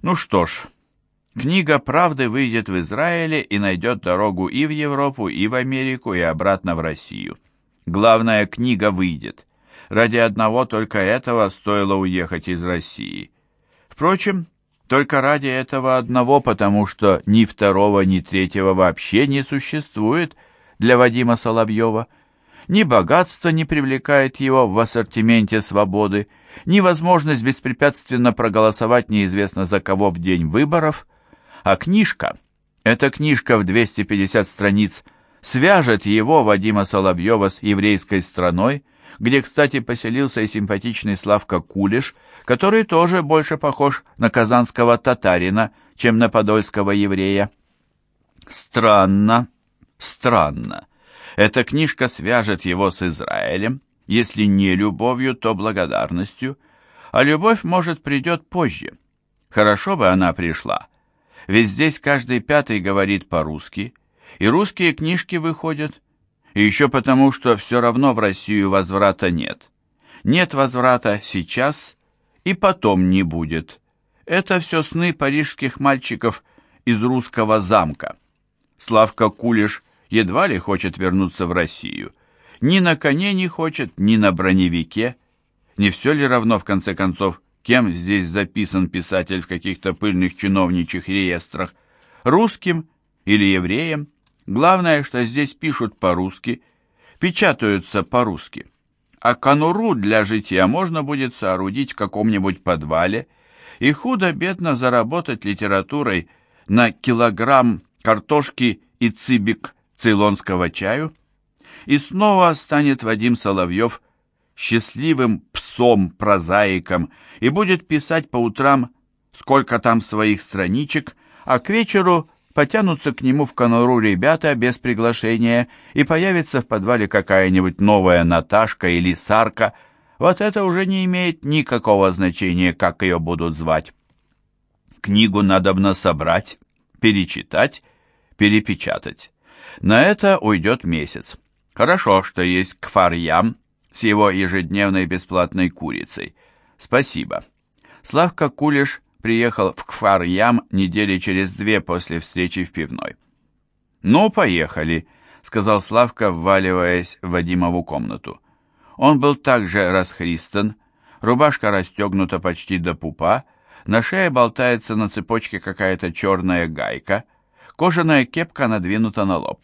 Ну что ж, книга правды выйдет в Израиле и найдет дорогу и в Европу, и в Америку, и обратно в Россию. Главное, книга выйдет. Ради одного только этого стоило уехать из России. Впрочем, только ради этого одного, потому что ни второго, ни третьего вообще не существует для Вадима Соловьева. Ни богатство не привлекает его в ассортименте свободы, ни возможность беспрепятственно проголосовать неизвестно за кого в день выборов, а книжка, эта книжка в 250 страниц, свяжет его, Вадима Соловьева, с еврейской страной, где, кстати, поселился и симпатичный Славка Кулиш, который тоже больше похож на казанского татарина, чем на подольского еврея. Странно, странно. Эта книжка свяжет его с Израилем, если не любовью, то благодарностью, а любовь, может, придет позже. Хорошо бы она пришла, ведь здесь каждый пятый говорит по-русски, и русские книжки выходят, и еще потому, что все равно в Россию возврата нет. Нет возврата сейчас и потом не будет. Это все сны парижских мальчиков из русского замка. Славка Кулиш едва ли хочет вернуться в Россию. Ни на коне не хочет, ни на броневике. Не все ли равно, в конце концов, кем здесь записан писатель в каких-то пыльных чиновничьих реестрах? Русским или евреем? Главное, что здесь пишут по-русски, печатаются по-русски. А конуру для житья можно будет соорудить в каком-нибудь подвале и худо-бедно заработать литературой на килограмм картошки и цибик цейлонского чаю, и снова станет Вадим Соловьев счастливым псом-прозаиком и будет писать по утрам сколько там своих страничек, а к вечеру потянутся к нему в конуру ребята без приглашения, и появится в подвале какая-нибудь новая Наташка или Сарка. Вот это уже не имеет никакого значения, как ее будут звать. Книгу надобно собрать, перечитать, перепечатать. На это уйдет месяц. Хорошо, что есть Кфарьям с его ежедневной бесплатной курицей. Спасибо. Славка Кулиш приехал в Кфар-Ям недели через две после встречи в пивной. «Ну, поехали», — сказал Славка, вваливаясь в Вадимову комнату. Он был также расхристан, рубашка расстегнута почти до пупа, на шее болтается на цепочке какая-то черная гайка, кожаная кепка надвинута на лоб.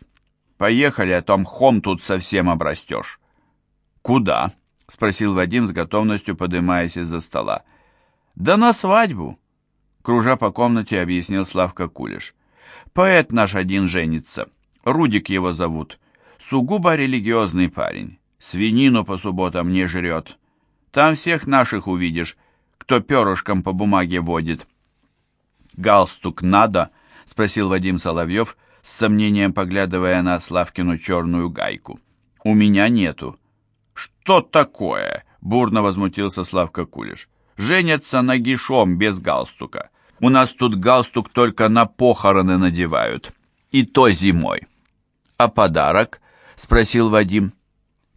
«Поехали, а то мхом тут совсем обрастешь». «Куда?» — спросил Вадим с готовностью, подымаясь из-за стола. «Да на свадьбу», кружа по комнате, объяснил Славка Кулиш. «Поэт наш один женится. Рудик его зовут. Сугубо религиозный парень. Свинину по субботам не жрет. Там всех наших увидишь, кто перышком по бумаге водит». «Галстук надо?» — спросил Вадим Соловьев, с сомнением поглядывая на Славкину черную гайку. «У меня нету». «Что такое?» — бурно возмутился Славка Кулиш. «Женятся нагишом без галстука. У нас тут галстук только на похороны надевают. И то зимой. А подарок? Спросил Вадим.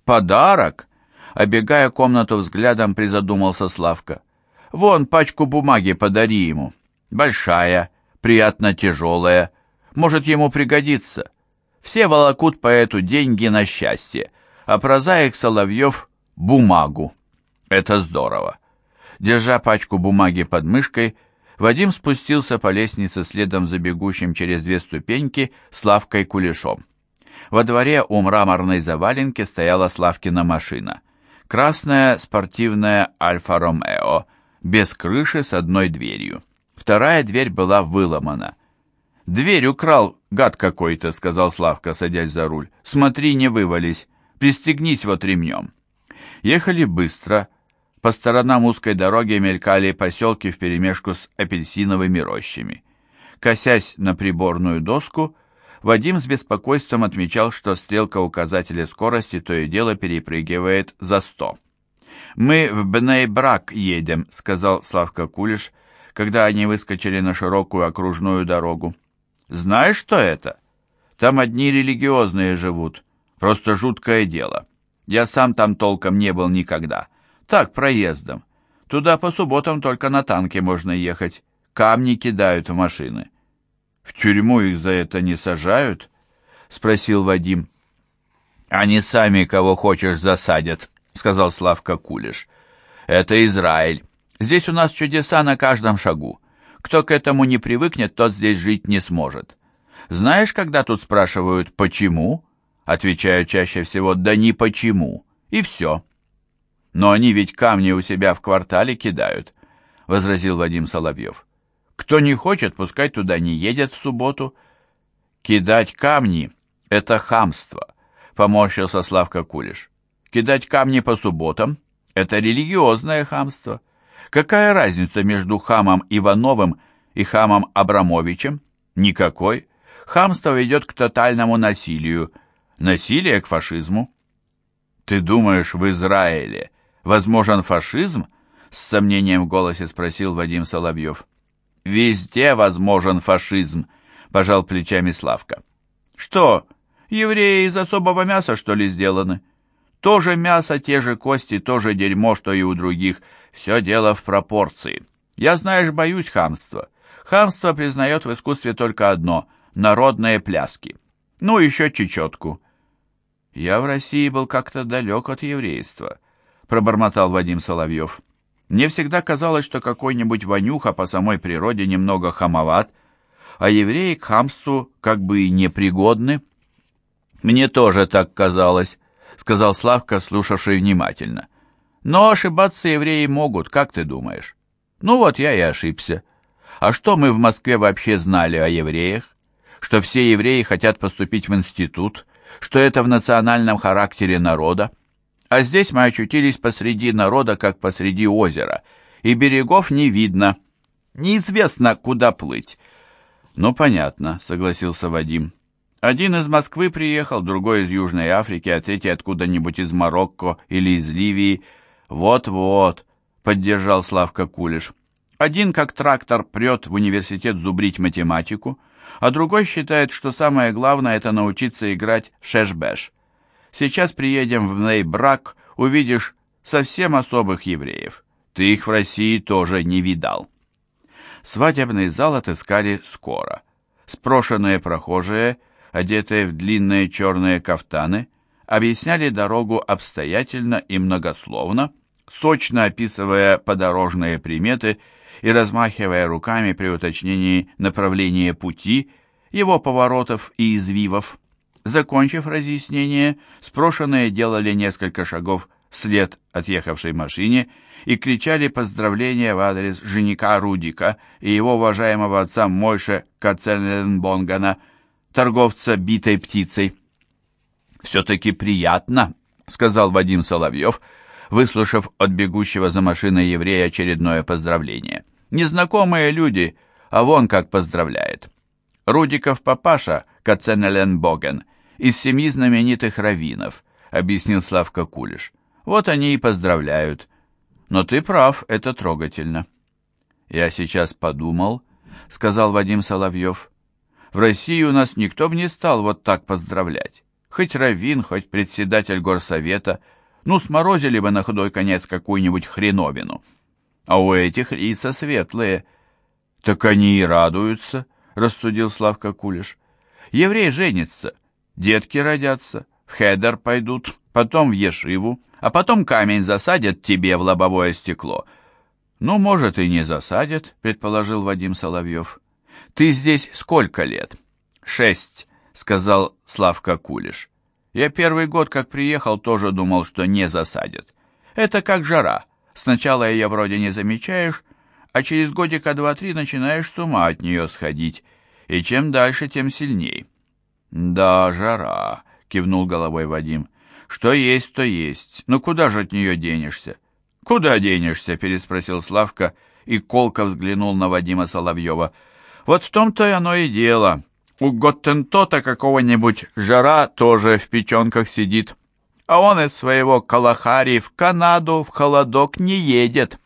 Подарок? Обегая комнату взглядом, призадумался Славка. Вон, пачку бумаги подари ему. Большая, приятно тяжелая. Может, ему пригодится. Все волокут по эту деньги на счастье, а прозаик Соловьев — бумагу. Это здорово. Держа пачку бумаги под мышкой, Вадим спустился по лестнице следом за бегущим через две ступеньки Славкой Кулешом. Во дворе у мраморной заваленки стояла Славкина машина. Красная спортивная Альфа-Ромео, без крыши с одной дверью. Вторая дверь была выломана. «Дверь украл, гад какой-то», — сказал Славка, садясь за руль. «Смотри, не вывались. Пристегнись вот ремнем». Ехали быстро, по сторонам узкой дороги мелькали поселки вперемешку с апельсиновыми рощами. Косясь на приборную доску, Вадим с беспокойством отмечал, что стрелка указателя скорости то и дело перепрыгивает за сто. «Мы в Бней-Брак едем», — сказал Славка Кулиш, когда они выскочили на широкую окружную дорогу. «Знаешь, что это? Там одни религиозные живут. Просто жуткое дело. Я сам там толком не был никогда. Так, проездом. Туда по субботам только на танке можно ехать. камни кидают в машины. В тюрьму их за это не сажают? Спросил Вадим. Они сами кого хочешь засадят, сказал Славка Кулиш. Это Израиль. Здесь у нас чудеса на каждом шагу. Кто к этому не привыкнет, тот здесь жить не сможет. Знаешь, когда тут спрашивают «почему?» Отвечаю чаще всего «да не почему». И все. Но они ведь камни у себя в квартале кидают, возразил Вадим Соловьев. Кто не хочет, пускай туда не едет в субботу. Кидать камни — это хамство, поморщился Славка Кулиш. Кидать камни по субботам — это религиозное хамство. Какая разница между хамом Ивановым и хамом Абрамовичем? Никакой. Хамство ведет к тотальному насилию, насилие к фашизму. Ты думаешь, в Израиле возможен фашизм? С сомнением в голосе спросил Вадим Соловьев. Везде возможен фашизм, пожал плечами Славка. Что, евреи из особого мяса, что ли, сделаны? То же мясо, те же кости, то же дерьмо, что и у других. Все дело в пропорции. Я, знаешь, боюсь хамства. Хамство признает в искусстве только одно — народные пляски. Ну, еще чечетку. Я в России был как-то далек от еврейства, пробормотал Вадим Соловьев. Мне всегда казалось, что какой-нибудь вонюха по самой природе немного хамоват, а евреи к хамству как бы и непригодны. Мне тоже так казалось, сказал Славка, слушавший внимательно. Но ошибаться евреи могут, как ты думаешь? Ну вот я и ошибся. А что мы в Москве вообще знали о евреях? Что все евреи хотят поступить в институт, что это в национальном характере народа. А здесь мы очутились посреди народа, как посреди озера, и берегов не видно. Неизвестно, куда плыть. Ну, понятно, согласился Вадим. Один из Москвы приехал, другой из Южной Африки, а третий откуда-нибудь из Марокко или из Ливии. Вот-вот, поддержал Славка Кулиш. Один, как трактор, прет в университет зубрить математику, а другой считает, что самое главное – это научиться играть в шешбеш. Сейчас приедем в Нейбрак, увидишь совсем особых евреев. Ты их в России тоже не видал. Свадебный зал отыскали скоро. Спрошенные прохожие – одетые в длинные черные кафтаны, объясняли дорогу обстоятельно и многословно, сочно описывая подорожные приметы и размахивая руками при уточнении направления пути, его поворотов и извивов. Закончив разъяснение, спрошенные делали несколько шагов вслед отъехавшей машине и кричали поздравления в адрес жениха Рудика и его уважаемого отца Мойше Кацеленбонгана – торговца битой птицей. «Все-таки приятно», — сказал Вадим Соловьев, выслушав от бегущего за машиной еврея очередное поздравление. «Незнакомые люди, а вон как поздравляет». Рудиков папаша, Каценелен Боген, из семьи знаменитых раввинов, объяснил Славка Кулиш. Вот они и поздравляют. Но ты прав, это трогательно. Я сейчас подумал, сказал Вадим Соловьев. В России у нас никто бы не стал вот так поздравлять. Хоть раввин, хоть председатель горсовета, ну, сморозили бы на худой конец какую-нибудь хреновину. А у этих лица светлые. Так они и радуются, рассудил Славка Кулиш. Еврей женится, детки родятся, в хедер пойдут, потом в ешиву, а потом камень засадят тебе в лобовое стекло. Ну, может, и не засадят, предположил Вадим Соловьев. «Ты здесь сколько лет?» «Шесть», — сказал Славка Кулиш. «Я первый год, как приехал, тоже думал, что не засадят. Это как жара. Сначала ее вроде не замечаешь, а через годика два-три начинаешь с ума от нее сходить, и чем дальше, тем сильней». «Да, жара», — кивнул головой Вадим. «Что есть, то есть. Ну куда же от нее денешься?» «Куда денешься?» — переспросил Славка и колко взглянул на Вадима Соловьева. Вот в том-то оно и дело. У Готтентота какого-нибудь жара тоже в печенках сидит. А он из своего Калахари в Канаду в холодок не едет.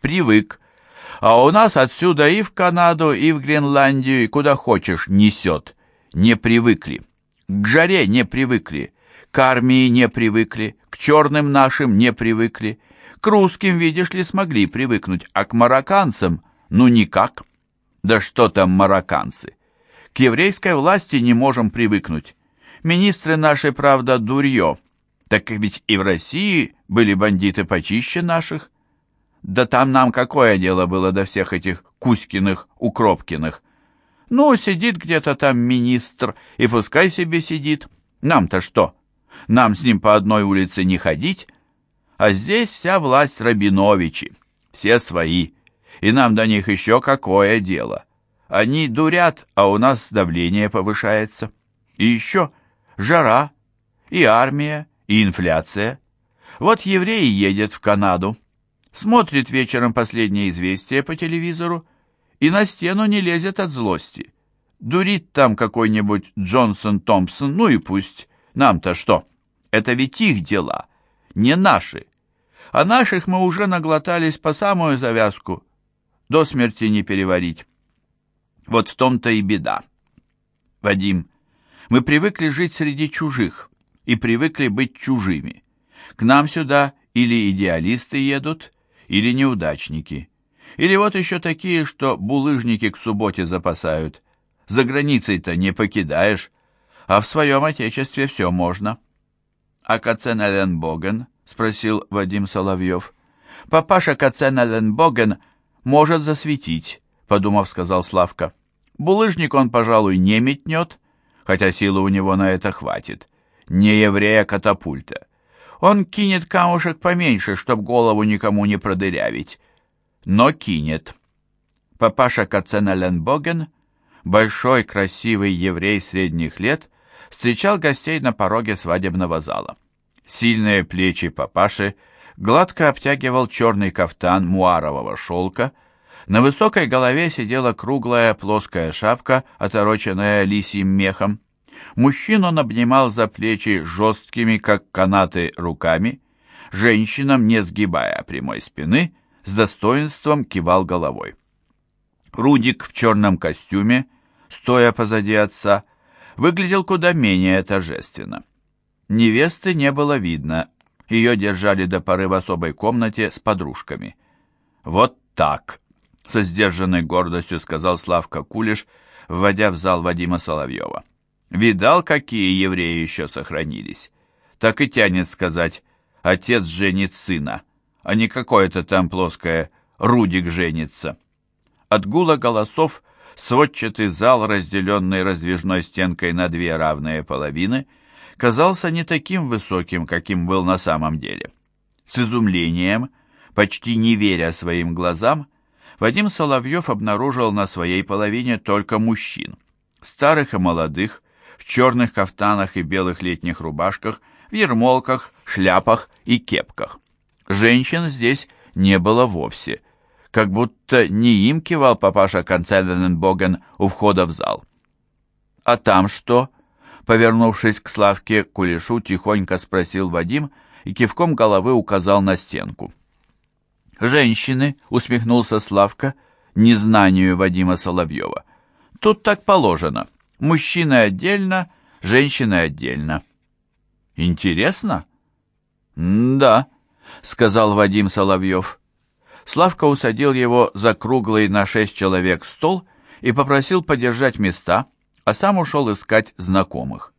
Привык. А у нас отсюда и в Канаду, и в Гренландию, и куда хочешь несет. Не привыкли. К жаре не привыкли. К армии не привыкли. К черным нашим не привыкли. К русским, видишь ли, смогли привыкнуть, а к марокканцам ну никак. Да что там марокканцы? К еврейской власти не можем привыкнуть. Министры наши, правда, дурье. Так ведь и в России были бандиты почище наших. Да там нам какое дело было до всех этих Кузькиных, Укропкиных? Ну, сидит где-то там министр, и пускай себе сидит. Нам-то что? Нам с ним по одной улице не ходить? А здесь вся власть Рабиновичи, все свои. И нам до них еще какое дело? Они дурят, а у нас давление повышается. И еще жара, и армия, и инфляция. Вот еврей едет в Канаду, смотрит вечером последнее известие по телевизору и на стену не лезет от злости. Дурит там какой-нибудь Джонсон Томпсон, ну и пусть. Нам-то что? Это ведь их дела, не наши. А наших мы уже наглотались по самую завязку. До смерти не переварить. Вот в том-то и беда. Вадим, мы привыкли жить среди чужих и привыкли быть чужими. К нам сюда или идеалисты едут, или неудачники. Или вот еще такие, что булыжники к субботе запасают. За границей-то не покидаешь, а в своем отечестве все можно. «А Кацен Эленбоген?» — спросил Вадим Соловьев. «Папаша Кацен Эленбоген может засветить», — подумав, сказал Славка. «Булыжник он, пожалуй, не метнет, хотя силы у него на это хватит. Не еврея катапульта. Он кинет камушек поменьше, чтоб голову никому не продырявить. Но кинет». Папаша Кацен Эленбоген, большой красивый еврей средних лет, встречал гостей на пороге свадебного зала. Сильные плечи папаши гладко обтягивал черный кафтан муарового шелка, на высокой голове сидела круглая плоская шапка, отороченная лисьим мехом. Мужчин он обнимал за плечи жесткими, как канаты, руками. Женщинам, не сгибая прямой спины, с достоинством кивал головой. Рудик в черном костюме, стоя позади отца, выглядел куда менее торжественно. Невесты не было видно, ее держали до поры в особой комнате с подружками. «Вот так!» — со сдержанной гордостью сказал Славка Кулиш, вводя в зал Вадима Соловьева. «Видал, какие евреи еще сохранились? Так и тянет сказать, отец женит сына, а не какое-то там плоское «Рудик женится». От гула голосов сводчатый зал, разделенный раздвижной стенкой на две равные половины, казался не таким высоким, каким был на самом деле. С изумлением, почти не веря своим глазам, Вадим Соловьев обнаружил на своей половине только мужчин, старых и молодых, в черных кафтанах и белых летних рубашках, в ермолках, шляпах и кепках. Женщин здесь не было вовсе, как будто не им кивал папаша Канцеленбоген у входа в зал. «А там что?» Повернувшись к Славке Кулешу, тихонько спросил Вадим и кивком головы указал на стенку. «Женщины», — усмехнулся Славка, незнанию Вадима Соловьева. «Тут так положено. Мужчины отдельно, женщины отдельно». «Интересно?» «Да», — сказал Вадим Соловьев. Славка усадил его за круглый на шесть человек стол и попросил подержать места, а сам ушел искать знакомых.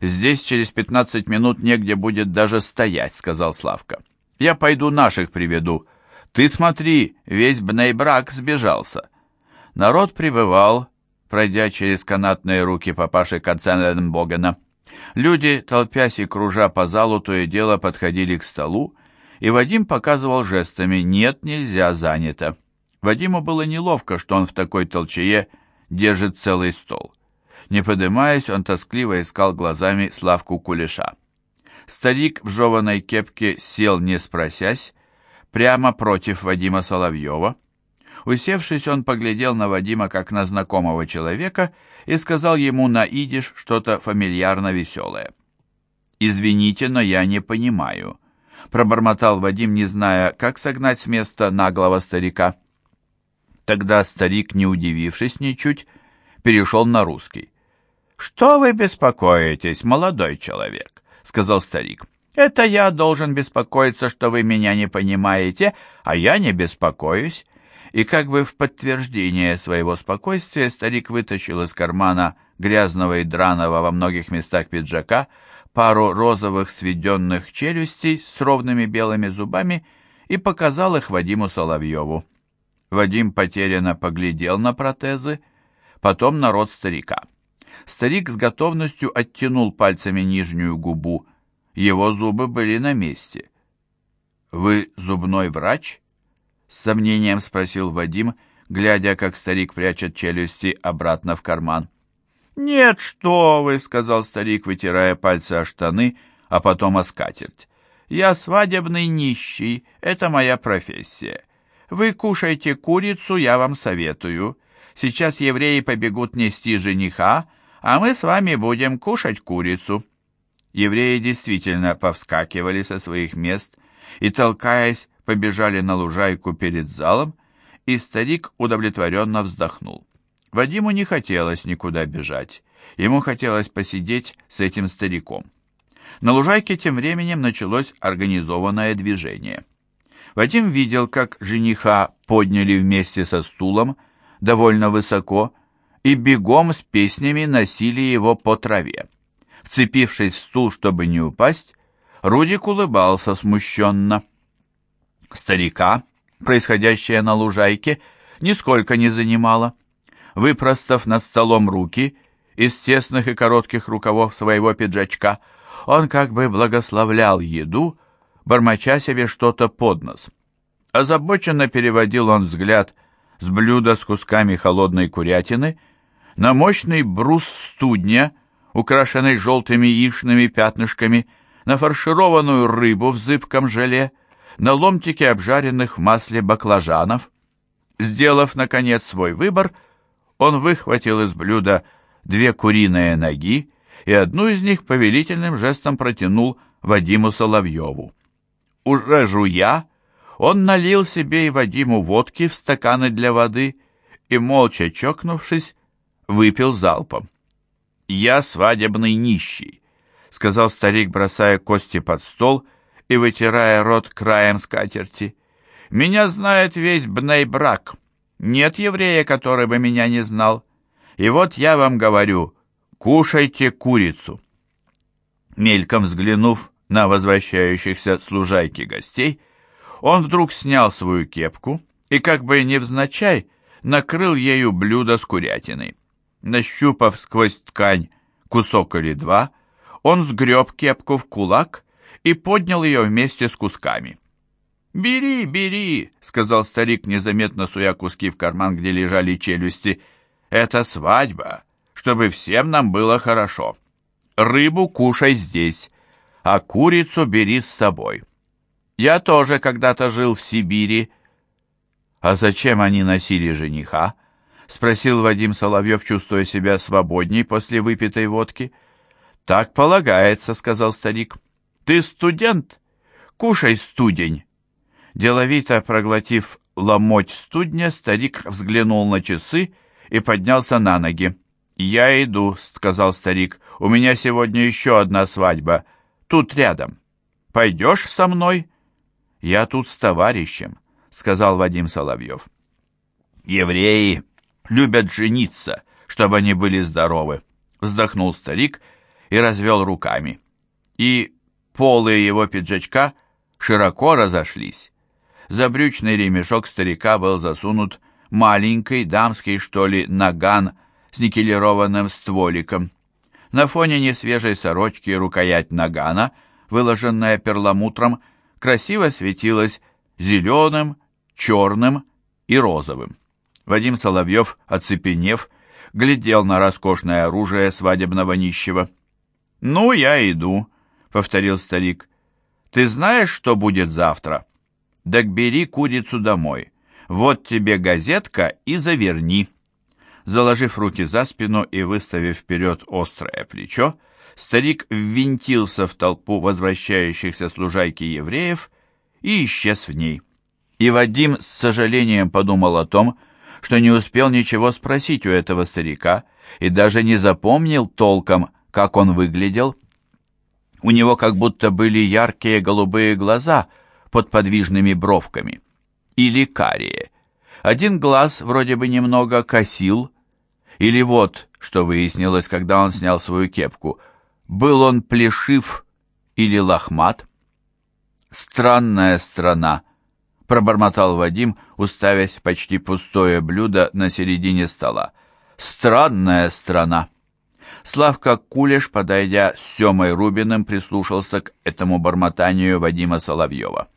«Здесь через пятнадцать минут негде будет даже стоять», — сказал Славка. «Я пойду наших приведу. Ты смотри, весь Бнейбрак сбежался». Народ прибывал, пройдя через канатные руки папаши Каценбогена. Люди, толпясь и кружа по залу, то и дело подходили к столу, и Вадим показывал жестами «нет, нельзя, занято». Вадиму было неловко, что он в такой толчее держит целый стол. Не поднимаясь, он тоскливо искал глазами Славку Кулеша. Старик в жеваной кепке сел, не спросясь, прямо против Вадима Соловьева. Усевшись, он поглядел на Вадима как на знакомого человека и сказал ему на идиш что-то фамильярно веселое. «Извините, но я не понимаю», пробормотал Вадим, не зная, как согнать с места наглого старика. Тогда старик, не удивившись ничуть, перешел на русский. «Что вы беспокоитесь, молодой человек?» — сказал старик. «Это я должен беспокоиться, что вы меня не понимаете, а я не беспокоюсь. и как бы в подтверждение своего спокойствия старик вытащил из кармана грязного и драного во многих местах пиджака пару розовых сведенных челюстей с ровными белыми зубами и показал их Вадиму Соловьеву. Вадим потерянно поглядел на протезы, потом на рот старика. Старик с готовностью оттянул пальцами нижнюю губу. Его зубы были на месте. «Вы зубной врач?» С сомнением спросил Вадим, глядя, как старик прячет челюсти обратно в карман. «Нет, что вы!» — сказал старик, вытирая пальцы о штаны, а потом о скатерть. «Я свадебный нищий, это моя профессия. Вы кушайте курицу, я вам советую. Сейчас евреи побегут нести жениха, а мы с вами будем кушать курицу». Евреи действительно повскакивали со своих мест и, толкаясь, побежали на лужайку перед залом, и старик удовлетворенно вздохнул. Вадиму не хотелось никуда бежать. Ему хотелось посидеть с этим стариком. На лужайке тем временем началось организованное движение. Вадим видел, как жениха подняли вместе со стулом довольно высоко и бегом с песнями носили его по траве. Вцепившись в стул, чтобы не упасть, Рудик улыбался смущенно. Старика, происходящее на лужайке, нисколько не занимало выпростав над столом руки из тесных и коротких рукавов своего пиджачка, он как бы благословлял еду, бормоча себе что-то под нос. Озабоченно переводил он взгляд с блюда с кусками холодной курятины на мощный брус студня, украшенный желтыми яичными пятнышками, на фаршированную рыбу в зыбком желе, на ломтики обжаренных в масле баклажанов. Сделав, наконец, свой выбор, он выхватил из блюда две куриные ноги и одну из них повелительным жестом протянул Вадиму Соловьеву. Уже жуя, он налил себе и Вадиму водки в стаканы для воды и, молча чокнувшись, выпил залпом. «Я свадебный нищий», — сказал старик, бросая кости под стол и вытирая рот краем скатерти. «Меня знает весь Бнейбрак. Нет еврея, который бы меня не знал. И вот я вам говорю, кушайте курицу. Мельком взглянув на возвращающихся с лужайки гостей, он вдруг снял свою кепку и, как бы невзначай, накрыл ею блюдо с курятиной. Нащупав сквозь ткань кусок или два, он сгреб кепку в кулак и поднял ее вместе с кусками. «Бери, бери!» — сказал старик, незаметно суя куски в карман, где лежали челюсти. «Это свадьба, чтобы всем нам было хорошо. Рыбу кушай здесь, а курицу бери с собой. Я тоже когда-то жил в Сибири». «А зачем они носили жениха?» — спросил Вадим Соловьев, чувствуя себя свободней после выпитой водки. «Так полагается», — сказал старик. «Ты студент? Кушай студень». Деловито проглотив ломоть студня, старик взглянул на часы и поднялся на ноги. «Я иду», — сказал старик. «У меня сегодня еще одна свадьба. Тут рядом. Пойдешь со мной?» «Я тут с товарищем», — сказал Вадим Соловьев. «Евреи любят жениться, чтобы они были здоровы», — вздохнул старик и развел руками. И полы его пиджачка широко разошлись. За брючный ремешок старика был засунут маленький дамский, что ли, наган с никелированным стволиком. На фоне несвежей сорочки рукоять нагана, выложенная перламутром, красиво светилась зеленым, черным и розовым. Вадим Соловьев, оцепенев, глядел на роскошное оружие свадебного нищего. «Ну, я иду», — повторил старик. «Ты знаешь, что будет завтра?» Так бери курицу домой. Вот тебе газетка и заверни. Заложив руки за спину и выставив вперед острое плечо, старик ввинтился в толпу возвращающихся с лужайки евреев и исчез в ней. И Вадим с сожалением подумал о том, что не успел ничего спросить у этого старика и даже не запомнил толком, как он выглядел. У него как будто были яркие голубые глаза — под подвижными бровками. Или карие. Один глаз вроде бы немного косил, или вот, что выяснилось, когда он снял свою кепку, был он плешив или лохмат? Странная страна, пробормотал Вадим, уставясь в почти пустое блюдо на середине стола. Странная страна. Славка Кулеш, подойдя с Семой Рубиным, прислушался к этому бормотанию Вадима Соловьева.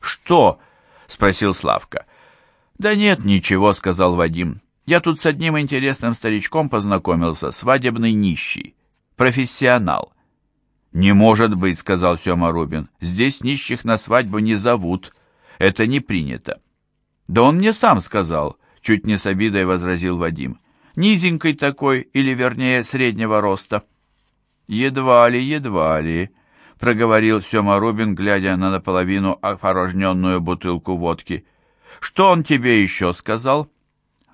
«Что?» — спросил Славка. «Да нет, ничего», — сказал Вадим. «Я тут с одним интересным старичком познакомился, свадебный нищий, профессионал». «Не может быть», — сказал Сема Рубин. «Здесь нищих на свадьбу не зовут. Это не принято». «Да он мне сам сказал», — чуть не с обидой возразил Вадим. «Низенький такой, или, вернее, среднего роста». «Едва ли, едва ли», — проговорил Сема Рубин, глядя на наполовину опорожненную бутылку водки. Что он тебе еще сказал?»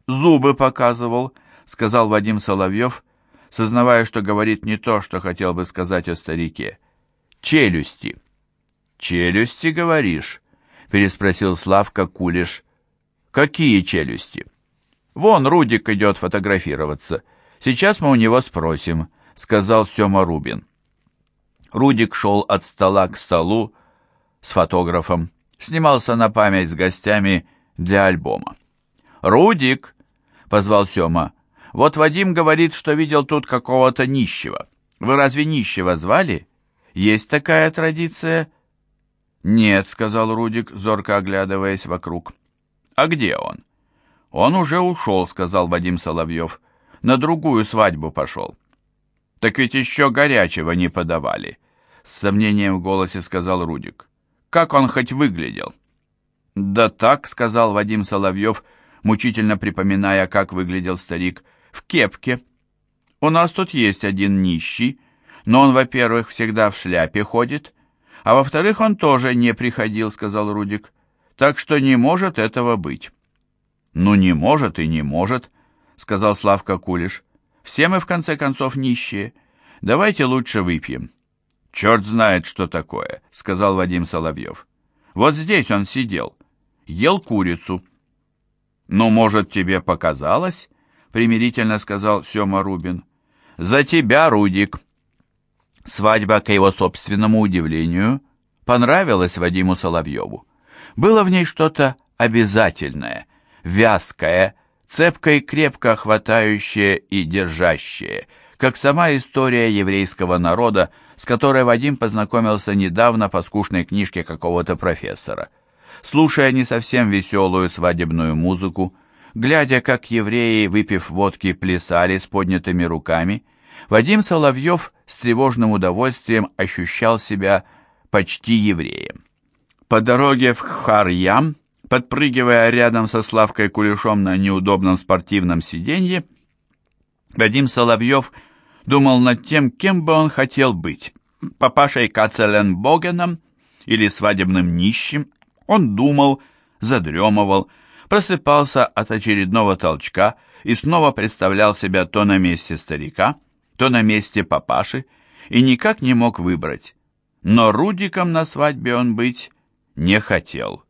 «Зубы показывал», — сказал Вадим Соловьев, сознавая, что говорит не то, что хотел бы сказать о старике. «Челюсти». «Челюсти, говоришь?» — переспросил Славка Кулиш. «Какие челюсти?» «Вон Рудик идет фотографироваться. Сейчас мы у него спросим», — сказал Сема Рубин. Рудик шел от стола к столу с фотографом, снимался на память с гостями для альбома. «Рудик!» — позвал Сема. «Вот Вадим говорит, что видел тут какого-то нищего. Вы разве нищего звали? Есть такая традиция?» «Нет», — сказал Рудик, зорко оглядываясь вокруг. «А где он?» «Он уже ушел», — сказал Вадим Соловьев. «На другую свадьбу пошел». «Так ведь еще горячего не подавали», — с сомнением в голосе сказал Рудик. «Как он хоть выглядел?» «Да так», — сказал Вадим Соловьев, мучительно припоминая, как выглядел старик, — «в кепке. У нас тут есть один нищий, но он, во-первых, всегда в шляпе ходит, а во-вторых, он тоже не приходил», — сказал Рудик. «Так что не может этого быть». «Ну, не может и не может», — сказал Славка Кулиш. «Все мы, в конце концов, нищие. Давайте лучше выпьем». «Черт знает, что такое», — сказал Вадим Соловьев. «Вот здесь он сидел» ел курицу. «Ну, может, тебе показалось?» — примирительно сказал Сема Рубин. «За тебя, Рудик!» Свадьба, к его собственному удивлению, понравилась Вадиму Соловьеву. Было в ней что-то обязательное, вязкое, цепкое, крепко хватающее и держащее, как сама история еврейского народа, с которой Вадим познакомился недавно по скучной книжке какого-то профессора слушая не совсем веселую свадебную музыку, глядя, как евреи, выпив водки, плясали с поднятыми руками, Вадим Соловьев с тревожным удовольствием ощущал себя почти евреем. По дороге в Харьям, подпрыгивая рядом со Славкой Кулешом на неудобном спортивном сиденье, Вадим Соловьев думал над тем, кем бы он хотел быть – папашей Кацеленбогеном или свадебным нищим – он думал, задремывал, просыпался от очередного толчка и снова представлял себя то на месте старика, то на месте папаши, и никак не мог выбрать. Но Рудиком на свадьбе он быть не хотел.